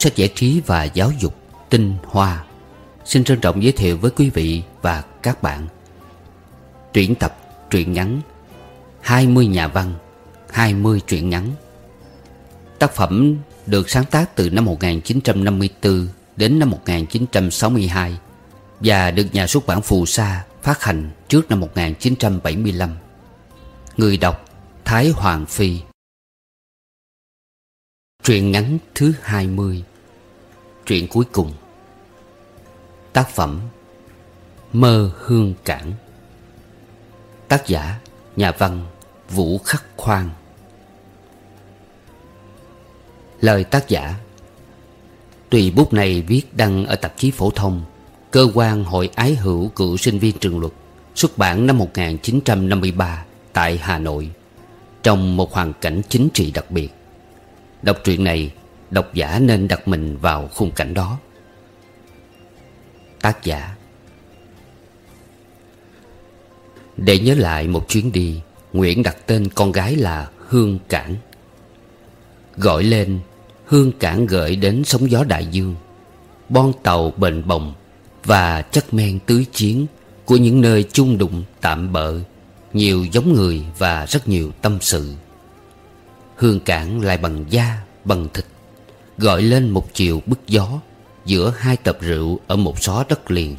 Sách giải trí và giáo dục Tinh Hoa. Xin trân trọng giới thiệu với quý vị và các bạn. Truyện tập, truyện ngắn 20 nhà văn 20 truyện ngắn. Tác phẩm được sáng tác từ năm 1954 đến năm 1962 Và được nhà xuất bản Phù Sa phát hành trước năm 1975 Người đọc Thái Hoàng Phi. Truyện ngắn thứ 20 Truyện cuối cùng. Tác phẩm Mơ Hương Cảng. Tác giả Nhà văn Vũ Khắc Khoan. Lời tác giả. Tùy bút này viết đăng ở tạp chí phổ thông, Cơ quan Hội Ái Hữu Cựu Sinh viên Trường Luật, Xuất bản năm 1953 tại Hà Nội, Trong một hoàn cảnh chính trị đặc biệt. Đọc truyện này, Độc giả nên đặt mình vào khung cảnh đó. Tác giả. Để nhớ lại một chuyến đi, Nguyễn đặt tên con gái là Hương Cảng. Gọi lên, Hương Cảng gửi đến sóng gió đại dương. Bon tàu bền bồng Và chất men tưới chiến Của những nơi chung đụng tạm bợ, Nhiều giống người và rất nhiều tâm sự. Hương Cảng lại bằng da, bằng thịt. Gọi lên một chiều bức gió Giữa hai tập rượu ở một xó đất liền.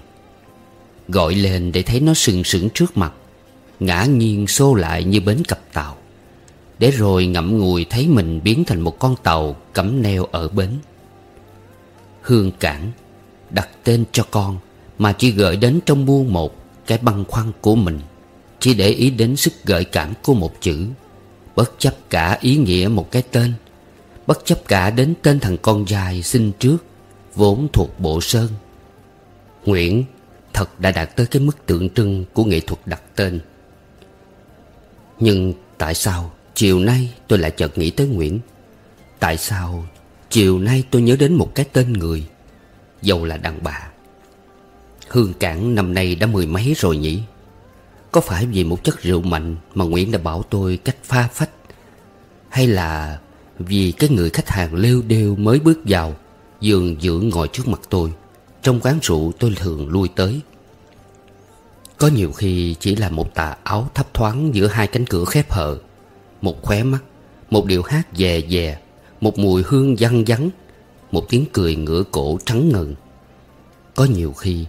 Gọi lên để thấy nó sừng sững trước mặt Ngã nghiêng xô lại như bến cập tàu. Để rồi ngậm ngùi thấy mình biến thành một con tàu cắm neo ở bến. Hương Cảng Đặt tên cho con Mà chỉ gợi đến trong buôn một Cái băn khoăn của mình Chỉ để ý đến sức gợi cảm của một chữ. Bất chấp cả ý nghĩa một cái tên, Bất chấp cả đến tên thằng con dài sinh trước, Vốn thuộc bộ sơn. Nguyễn thật đã đạt tới cái mức tượng trưng của nghệ thuật đặt tên. Nhưng tại sao chiều nay tôi lại chợt nghĩ tới Nguyễn? Tại sao chiều nay tôi nhớ đến một cái tên người, Dầu là đàn bà? Hương Cảng năm nay đã mười mấy rồi nhỉ? Có phải vì một chất rượu mạnh Mà Nguyễn đã bảo tôi cách pha phách? Hay là vì cái người khách hàng lêu đêu mới bước vào Giường dưỡng ngồi trước mặt tôi, Trong quán rượu tôi thường lui tới? Có nhiều khi chỉ là một tà áo thấp thoáng Giữa hai cánh cửa khép hờ, Một khóe mắt, Một điệu hát dè dè, Một mùi hương văng vắng, Một tiếng cười ngửa cổ trắng ngần. Có nhiều khi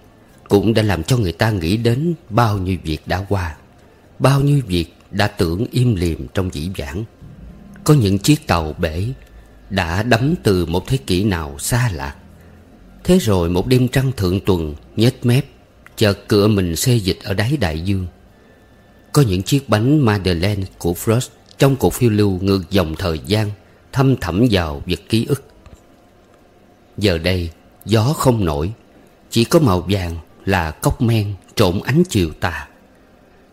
cũng đã làm cho người ta nghĩ đến Bao nhiêu việc đã qua, Bao nhiêu việc đã tưởng im lìm trong dĩ vãng. Có những chiếc tàu bể Đã đắm từ một thế kỷ nào xa lạ Thế rồi một đêm trăng thượng tuần, nhếch mép, Chợt cửa mình xê dịch ở đáy đại dương. Có những chiếc bánh Madeleine của Frost Trong cuộc phiêu lưu ngược dòng thời gian, Thâm thẳm vào vật ký ức. Giờ đây, gió không nổi, Chỉ có màu vàng là cốc men trộn ánh chiều tà.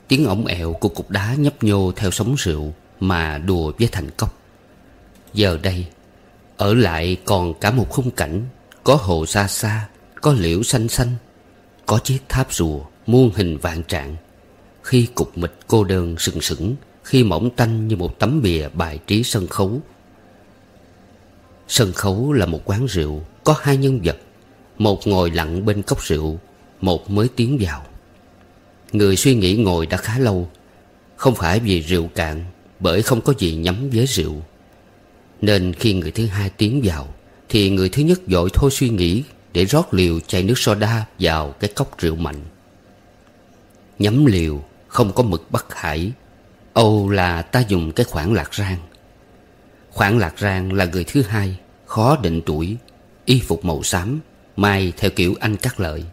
Tiếng ổng ẹo của cục đá nhấp nhô theo sóng rượu mà đùa với thành cốc. Giờ đây, Ở lại còn cả một khung cảnh, Có hồ xa xa, Có liễu xanh xanh, Có chiếc tháp rùa muôn hình vạn trạng. Khi cục mịch cô đơn sừng sững, Khi mỏng tanh như một tấm bìa bài trí sân khấu. Sân khấu là một quán rượu, Có hai nhân vật, Một ngồi lặng bên cốc rượu một mới tiến vào. Người suy nghĩ ngồi đã khá lâu, Không phải vì rượu cạn, bởi không có gì nhắm với rượu. Nên khi người thứ hai tiến vào, Thì người thứ nhất dội thôi suy nghĩ Để rót liều chai nước soda vào cái cốc rượu mạnh. Nhắm liều, không có mực bắt hải. Âu là ta dùng cái khoảng lạc rang. Khoảng lạc rang là người thứ hai, Khó định tuổi, Y phục màu xám Mai theo kiểu anh cắt lợi.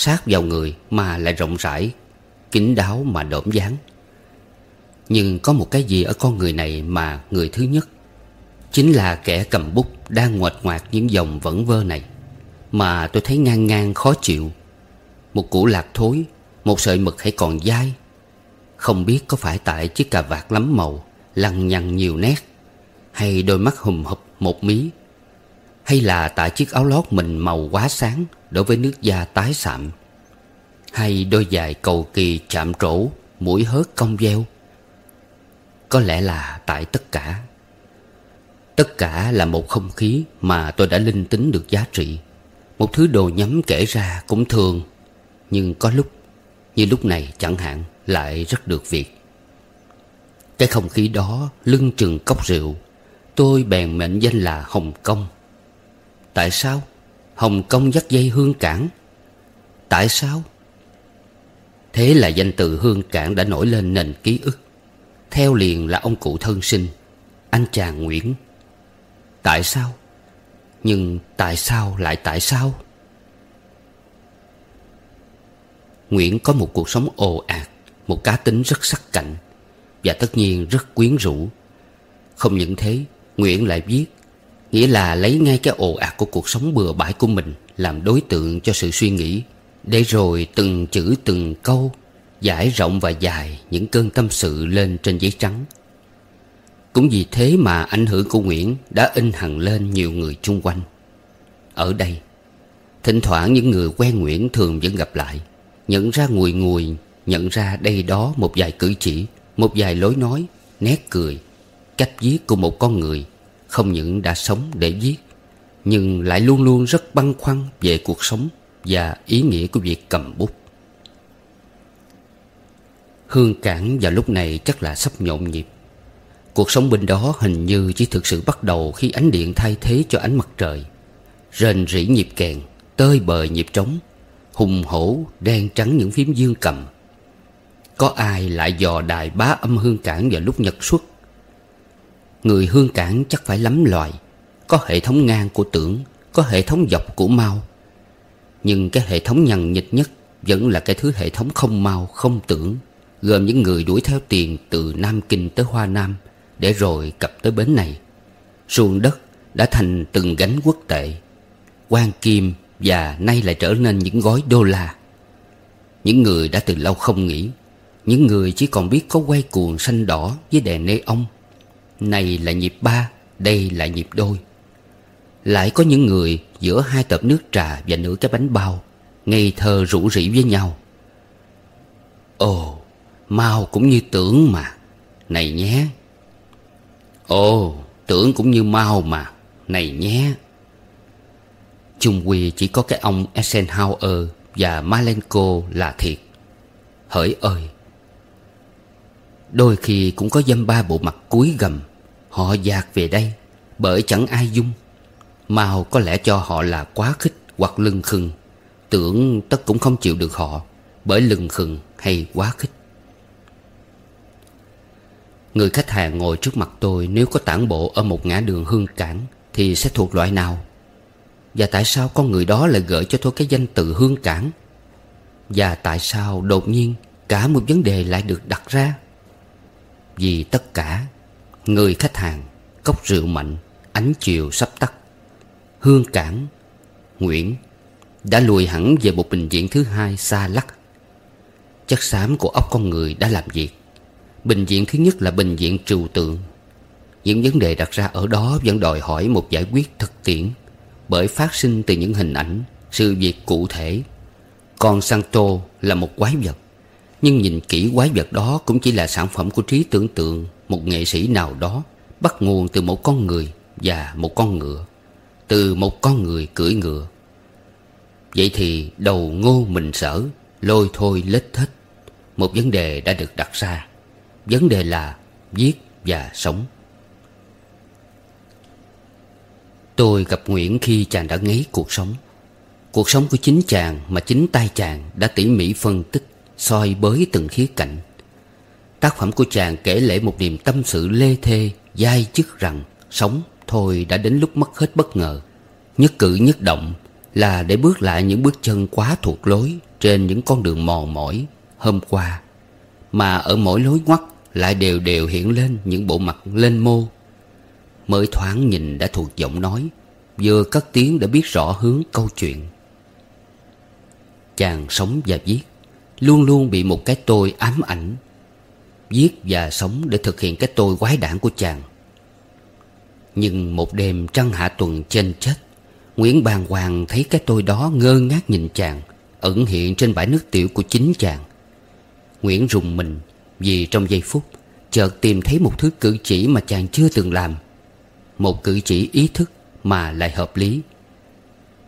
Sát vào người mà lại rộng rãi, kín đáo mà đổm dáng. Nhưng có một cái gì ở con người này mà người thứ nhất? Chính là kẻ cầm bút đang ngoệt ngoạc những dòng vẩn vơ này, Mà tôi thấy ngang ngang khó chịu. Một củ lạc thối, Một sợi mực hãy còn dai. Không biết có phải tại chiếc cà vạt lắm màu, Lằng nhằng nhiều nét, Hay đôi mắt hùm hụp một mí. Hay là tại chiếc áo lót mình màu quá sáng Đối với nước da tái sạm? Hay đôi giày cầu kỳ chạm trổ, Mũi hớt cong veo? Có lẽ là tại tất cả. Tất cả là một không khí mà tôi đã linh tính được giá trị. Một thứ đồ nhắm kể ra cũng thường, Nhưng có lúc, Như lúc này chẳng hạn, Lại rất được việc. Cái không khí đó lưng chừng cốc rượu. Tôi bèn mệnh danh là Hồng Kông. Tại sao Hồng Kông dắt dây hương cảng? Tại sao? Thế là danh từ hương cảng đã nổi lên nền ký ức. Theo liền là ông cụ thân sinh, Anh chàng Nguyễn. Tại sao? Nhưng tại sao lại tại sao? Nguyễn có một cuộc sống ồ ạt, Một cá tính rất sắc cạnh Và tất nhiên rất quyến rũ. Không những thế, Nguyễn lại viết Nghĩa là lấy ngay cái ồ ạt của cuộc sống bừa bãi của mình Làm đối tượng cho sự suy nghĩ. Để rồi từng chữ từng câu Giải rộng và dài những cơn tâm sự lên trên giấy trắng. Cũng vì thế mà ảnh hưởng của Nguyễn đã in hằng lên nhiều người chung quanh. Ở đây, Thỉnh thoảng những người quen Nguyễn thường vẫn gặp lại, Nhận ra ngùi ngùi, Nhận ra đây đó một vài cử chỉ, Một vài lối nói, Nét cười, Cách viết của một con người không những đã sống để viết, Nhưng lại luôn luôn rất băn khoăn Về cuộc sống Và ý nghĩa của việc cầm bút. Hương cảng vào lúc này chắc là sắp nhộn nhịp. Cuộc sống bên đó hình như chỉ thực sự bắt đầu Khi ánh điện thay thế cho ánh mặt trời. Rền rỉ nhịp kèn, Tơi bời nhịp trống, Hùng hổ đen trắng những phím dương cầm. Có ai lại dò đài bá âm hương cảng vào lúc nhật xuất? Người hương cảng chắc phải lắm loài. Có hệ thống ngang của tưởng, Có hệ thống dọc của mau. Nhưng cái hệ thống nhằn nhịch nhất Vẫn là cái thứ hệ thống không mau, không tưởng, Gồm những người đuổi theo tiền từ Nam Kinh tới Hoa Nam Để rồi cập tới bến này. Ruộng đất đã thành từng gánh quốc tệ. Quan kim và nay lại trở nên những gói đô la. Những người đã từ lâu không nghĩ Những người chỉ còn biết có quay cuồng xanh đỏ với đèn nê ông này là nhịp ba, đây là nhịp đôi. Lại có những người giữa hai tập nước trà và nửa cái bánh bao Ngây thơ rủ rỉ với nhau. Ồ, mau cũng như tưởng mà. Này nhé. Ồ, tưởng cũng như mau mà. Này nhé. Chung quy chỉ có cái ông Eisenhower và Malenko là thiệt. Hỡi ơi Đôi khi cũng có dâm ba bộ mặt cúi gầm. Họ dạt về đây, Bởi chẳng ai dung. Mao có lẽ cho họ là quá khích hoặc lưng khừng. Tưởng tất cũng không chịu được họ, Bởi lưng khừng hay quá khích. Người khách hàng ngồi trước mặt tôi, Nếu có tản bộ ở một ngã đường hương cảng, Thì sẽ thuộc loại nào? Và tại sao con người đó lại gửi cho tôi cái danh từ hương cảng? Và tại sao đột nhiên Cả một vấn đề lại được đặt ra? Vì tất cả. Người khách hàng, Cốc rượu mạnh, Ánh chiều sắp tắt. Hương cảng, Nguyễn, Đã lùi hẳn về một bệnh viện thứ hai xa lắc. Chất xám của óc con người đã làm việc. Bệnh viện thứ nhất là bệnh viện trừu tượng. Những vấn đề đặt ra ở đó vẫn đòi hỏi một giải quyết thực tiễn, bởi phát sinh từ những hình ảnh, sự việc cụ thể. Còn santo là một quái vật nhưng nhìn kỹ quái vật đó cũng chỉ là sản phẩm của trí tưởng tượng một nghệ sĩ nào đó, bắt nguồn từ một con người và một con ngựa, từ một con người cưỡi ngựa. Vậy thì đầu ngô mình sở, lôi thôi lết thết. Một vấn đề đã được đặt ra. Vấn đề là giết và sống. Tôi gặp Nguyễn khi chàng đã ngấy cuộc sống. Cuộc sống của chính chàng mà chính tay chàng đã tỉ mỉ phân tích soi bới từng khía cạnh. Tác phẩm của chàng kể lể một niềm tâm sự lê thê, Dai chức rằng sống thôi đã đến lúc mất hết bất ngờ. Nhất cử nhất động là để bước lại những bước chân quá thuộc lối Trên những con đường mòn mỏi hôm qua, Mà ở mỗi lối ngoắt lại đều đều hiện lên những bộ mặt lên mô. Mới thoáng nhìn đã thuộc giọng nói, Vừa cất tiếng đã biết rõ hướng câu chuyện. Chàng sống và viết. Luôn luôn bị một cái tôi ám ảnh, giết và sống để thực hiện cái tôi quái đản của chàng. Nhưng một đêm trăng hạ tuần trên chết, Nguyễn Bàng Hoàng thấy cái tôi đó ngơ ngác nhìn chàng, Ẩn hiện trên bãi nước tiểu của chính chàng. Nguyễn rùng mình Vì trong giây phút Chợt tìm thấy một thứ cử chỉ mà chàng chưa từng làm, Một cử chỉ ý thức mà lại hợp lý.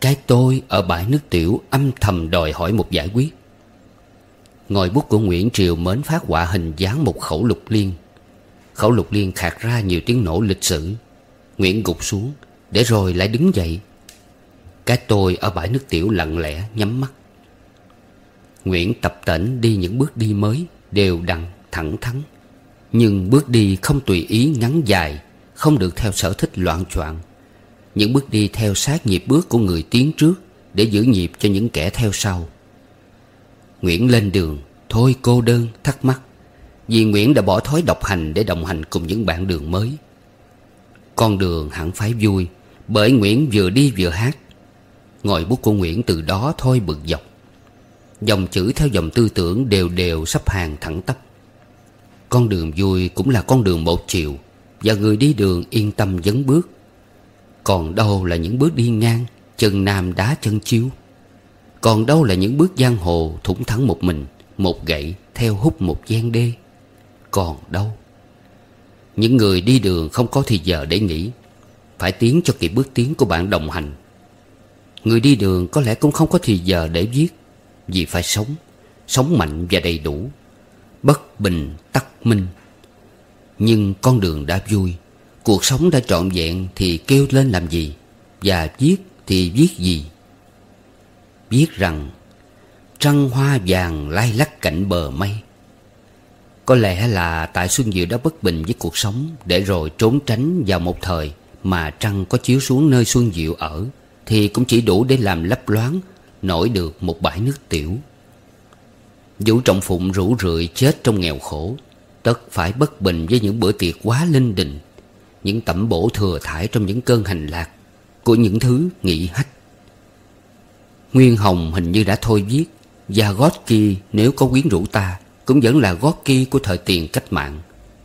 Cái tôi ở bãi nước tiểu âm thầm đòi hỏi một giải quyết. Ngòi bút của Nguyễn Triều mến phát họa hình dáng một khẩu lục liên. Khẩu lục liên khạc ra nhiều tiếng nổ lịch sử. Nguyễn gục xuống, Để rồi lại đứng dậy. Cái tôi ở bãi nước tiểu lặng lẽ, nhắm mắt. Nguyễn tập tỉnh đi những bước đi mới, Đều đặn, thẳng thắn. Nhưng bước đi không tùy ý ngắn dài, Không được theo sở thích loạn choạng. Những bước đi theo sát nhịp bước của người tiến trước Để giữ nhịp cho những kẻ theo sau. Nguyễn lên đường, Thôi cô đơn, thắc mắc. Vì Nguyễn đã bỏ thói độc hành Để đồng hành cùng những bạn đường mới. Con đường hẳn phải vui, Bởi Nguyễn vừa đi vừa hát. Ngòi bút của Nguyễn từ đó thôi bực dọc. Dòng chữ theo dòng tư tưởng đều đều sắp hàng thẳng tắp. Con đường vui cũng là con đường một chiều, Và người đi đường yên tâm dấn bước. Còn đâu là những bước đi ngang, Chân nam đá chân chiếu. Còn đâu là những bước giang hồ thủng thẳng một mình, Một gậy theo hút một gian đê? Còn đâu? Những người đi đường không có thì giờ để nghĩ. Phải tiến cho kịp bước tiến của bạn đồng hành. Người đi đường có lẽ cũng không có thì giờ để viết, vì phải sống Sống mạnh và đầy đủ. Bất bình tắc minh. Nhưng con đường đã vui, Cuộc sống đã trọn vẹn Thì kêu lên làm gì? Và viết thì viết gì? Biết rằng Trăng hoa vàng lai lắc cạnh bờ mây. Có lẽ là tại Xuân Diệu đã bất bình với cuộc sống Để rồi trốn tránh vào một thời Mà trăng có chiếu xuống nơi Xuân Diệu ở, Thì cũng chỉ đủ để làm lấp loáng, Nổi được một bãi nước tiểu. Vũ Trọng Phụng rủ rượi chết trong nghèo khổ, Tất phải bất bình với những bữa tiệc quá linh đình, Những tẩm bổ thừa thải trong những cơn hành lạc Của những thứ nghị hách. Nguyên Hồng hình như đã thôi viết, Và Gorky nếu có quyến rũ ta, Cũng vẫn là Gorky của thời tiền cách mạng.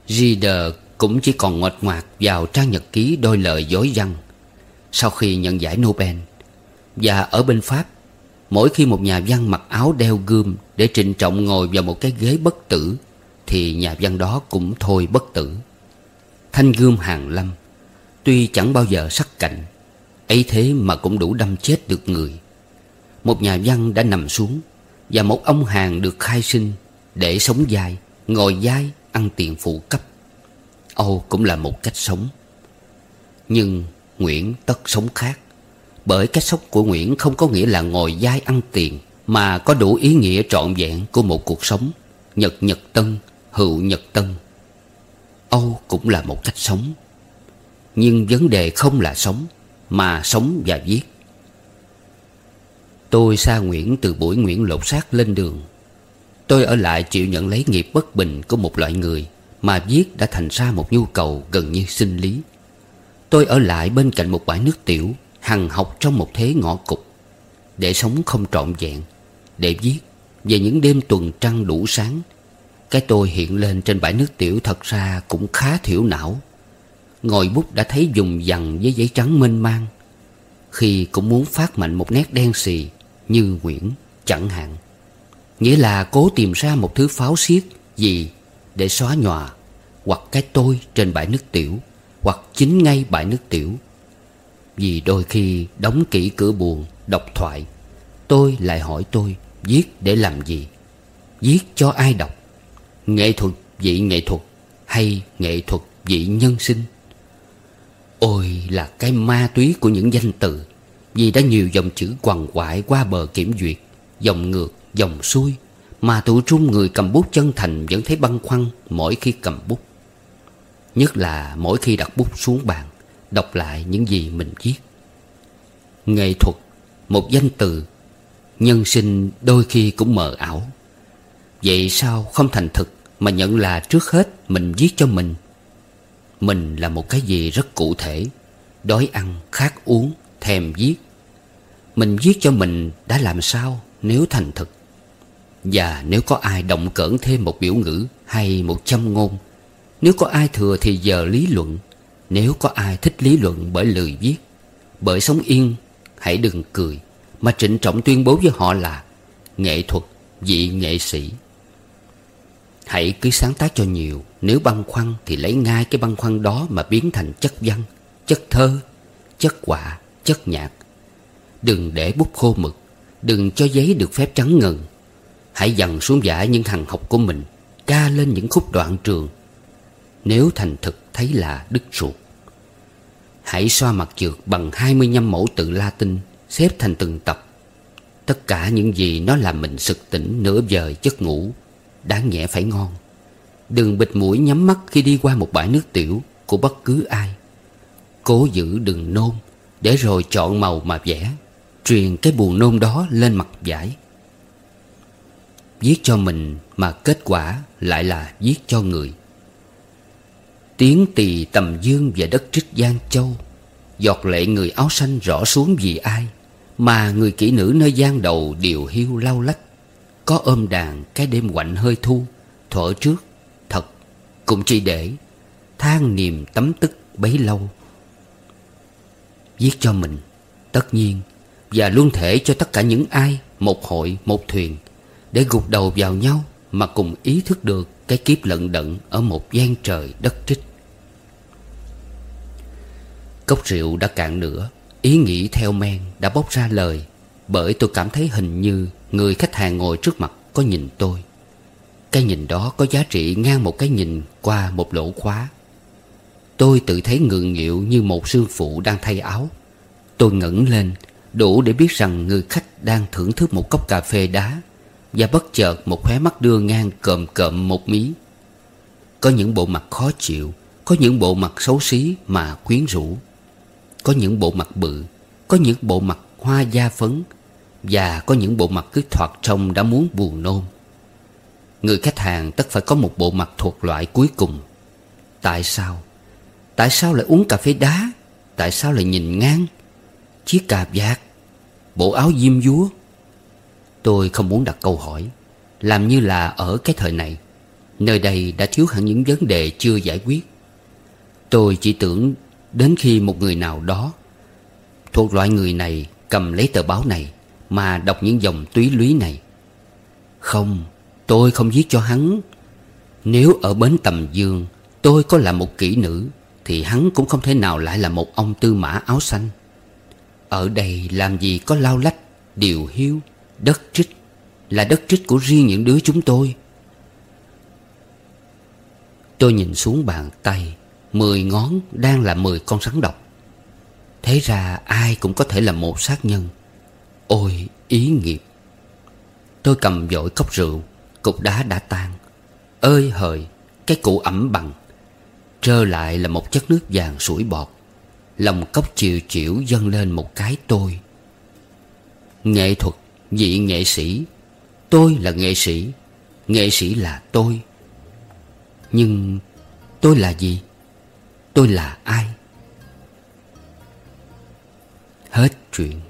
Reader cũng chỉ còn ngoạch ngoạc vào trang nhật ký đôi lời dối văn Sau khi nhận giải Nobel. Và ở bên Pháp, Mỗi khi một nhà văn mặc áo đeo gươm Để trịnh trọng ngồi vào một cái ghế bất tử, Thì nhà văn đó cũng thôi bất tử. Thanh gươm hàng lâm, Tuy chẳng bao giờ sắc cạnh, ấy thế mà cũng đủ đâm chết được người. Một nhà văn đã nằm xuống Và một ông hàng được khai sinh Để sống dai Ngồi dai Ăn tiền phụ cấp. Âu cũng là một cách sống. Nhưng Nguyễn tất sống khác. Bởi cách sống của Nguyễn không có nghĩa là ngồi dai ăn tiền Mà có đủ ý nghĩa trọn vẹn của một cuộc sống. Nhật nhật tân, hữu nhật tân. Âu cũng là một cách sống. Nhưng vấn đề không là sống Mà sống và viết. Tôi xa Nguyễn từ buổi Nguyễn lột xác lên đường. Tôi ở lại chịu nhận lấy nghiệp bất bình của một loại người Mà viết đã thành ra một nhu cầu gần như sinh lý. Tôi ở lại bên cạnh một bãi nước tiểu, hằng học trong một thế ngõ cục Để sống không trọn vẹn, Để viết về những đêm tuần trăng đủ sáng. Cái tôi hiện lên trên bãi nước tiểu thật ra cũng khá thiểu não. Ngồi bút đã thấy dùng dằn với giấy trắng mênh mang. Khi cũng muốn phát mạnh một nét đen xì như Nguyễn chẳng hạn. Nghĩa là cố tìm ra một thứ pháo xiết gì Để xóa nhòa, Hoặc cái tôi trên bãi nước tiểu, Hoặc chính ngay bãi nước tiểu. Vì đôi khi đóng kỹ cửa buồn Đọc thoại, Tôi lại hỏi tôi Viết để làm gì? Viết cho ai đọc? Nghệ thuật vị nghệ thuật Hay nghệ thuật vị nhân sinh? Ôi là cái ma túy của những danh từ. Vì đã nhiều dòng chữ quằn quại qua bờ kiểm duyệt Dòng ngược, dòng xuôi Mà tụi trung người cầm bút chân thành Vẫn thấy băn khoăn mỗi khi cầm bút. Nhất là mỗi khi đặt bút xuống bàn Đọc lại những gì mình viết. Nghệ thuật Một danh từ Nhân sinh đôi khi cũng mờ ảo. Vậy sao không thành thực Mà nhận là trước hết mình viết cho mình? Mình là một cái gì rất cụ thể Đói ăn, khát uống, thèm viết mình viết cho mình đã làm sao nếu thành thực? Và nếu có ai động cỡn thêm một biểu ngữ hay một châm ngôn? Nếu có ai thừa thì giờ lý luận. Nếu có ai thích lý luận bởi lười viết, Bởi sống yên, Hãy đừng cười. Mà trịnh trọng tuyên bố với họ là Nghệ thuật, vị nghệ sĩ. Hãy cứ sáng tác cho nhiều, Nếu băn khoăn thì lấy ngay cái băn khoăn đó Mà biến thành chất văn, Chất thơ, Chất quả Chất nhạc. Đừng để bút khô mực, Đừng cho giấy được phép trắng ngần. Hãy dằn xuống giả những thằng học của mình, Ca lên những khúc đoạn trường. Nếu thành thực thấy là đứt ruột. Hãy xoa mặt trượt bằng 25 mẫu tự Latin, Xếp thành từng tập. Tất cả những gì nó làm mình sực tỉnh nửa giờ giấc ngủ, Đáng nhẽ phải ngon. Đừng bịt mũi nhắm mắt khi đi qua một bãi nước tiểu Của bất cứ ai. Cố giữ đừng nôn, Để rồi chọn màu mà vẽ. Truyền cái buồn nôn đó lên mặt giải. Viết cho mình mà kết quả lại là viết cho người. Tiếng tỳ tầm dương về đất trích Giang Châu, Giọt lệ người áo xanh rõ xuống vì ai, Mà người kỹ nữ nơi gian đầu điều hiu lau lách. Có ôm đàn cái đêm quạnh hơi thu thở trước, Thật, Cũng chỉ để than niềm tấm tức bấy lâu. Viết cho mình, Tất nhiên và luôn thể cho tất cả những ai, Một hội, một thuyền, Để gục đầu vào nhau Mà cùng ý thức được Cái kiếp lận đận Ở một gian trời đất trích. Cốc rượu đã cạn nữa Ý nghĩ theo men đã bốc ra lời, Bởi tôi cảm thấy hình như Người khách hàng ngồi trước mặt có nhìn tôi. Cái nhìn đó có giá trị ngang một cái nhìn qua một lỗ khóa. Tôi tự thấy ngượng nghịu như một sư phụ đang thay áo. Tôi ngẩng lên Đủ để biết rằng người khách đang thưởng thức một cốc cà phê đá Và bất chợt một khóe mắt đưa ngang cộm cộm một mí Có những bộ mặt khó chịu, Có những bộ mặt xấu xí mà quyến rũ Có những bộ mặt bự, Có những bộ mặt hoa da phấn Và có những bộ mặt cứ thoạt trông đã muốn buồn nôn Người khách hàng tất phải có một bộ mặt thuộc loại cuối cùng Tại sao? Tại sao lại uống cà phê đá? Tại sao lại nhìn ngang? Chiếc cà vạt Bộ áo diêm dúa. Tôi không muốn đặt câu hỏi, Làm như là ở cái thời này. Nơi đây đã thiếu hẳn những vấn đề chưa giải quyết. Tôi chỉ tưởng đến khi một người nào đó, Thuộc loại người này, cầm lấy tờ báo này Mà đọc những dòng túy lúy này. Không, Tôi không viết cho hắn. Nếu ở bến tầm dương, Tôi có là một kỹ nữ, Thì hắn cũng không thể nào lại là một ông tư mã áo xanh. Ở đây làm gì có lao lách Điều hiếu, Đất trích Là đất trích của riêng những đứa chúng tôi. Tôi nhìn xuống bàn tay Mười ngón đang là mười con rắn độc. Thế ra ai cũng có thể là một sát nhân. Ôi ý nghiệp. Tôi cầm vội cốc rượu Cục đá đã tan. Ơi hời Cái cụ ẩm bằng. Trơ lại là một chất nước vàng sủi bọt. Lòng cốc chiều chịu dâng lên một cái tôi. Nghệ thuật, Vị nghệ sĩ. Tôi là nghệ sĩ Nghệ sĩ là tôi. Nhưng tôi là gì? Tôi là ai? Hết chuyện.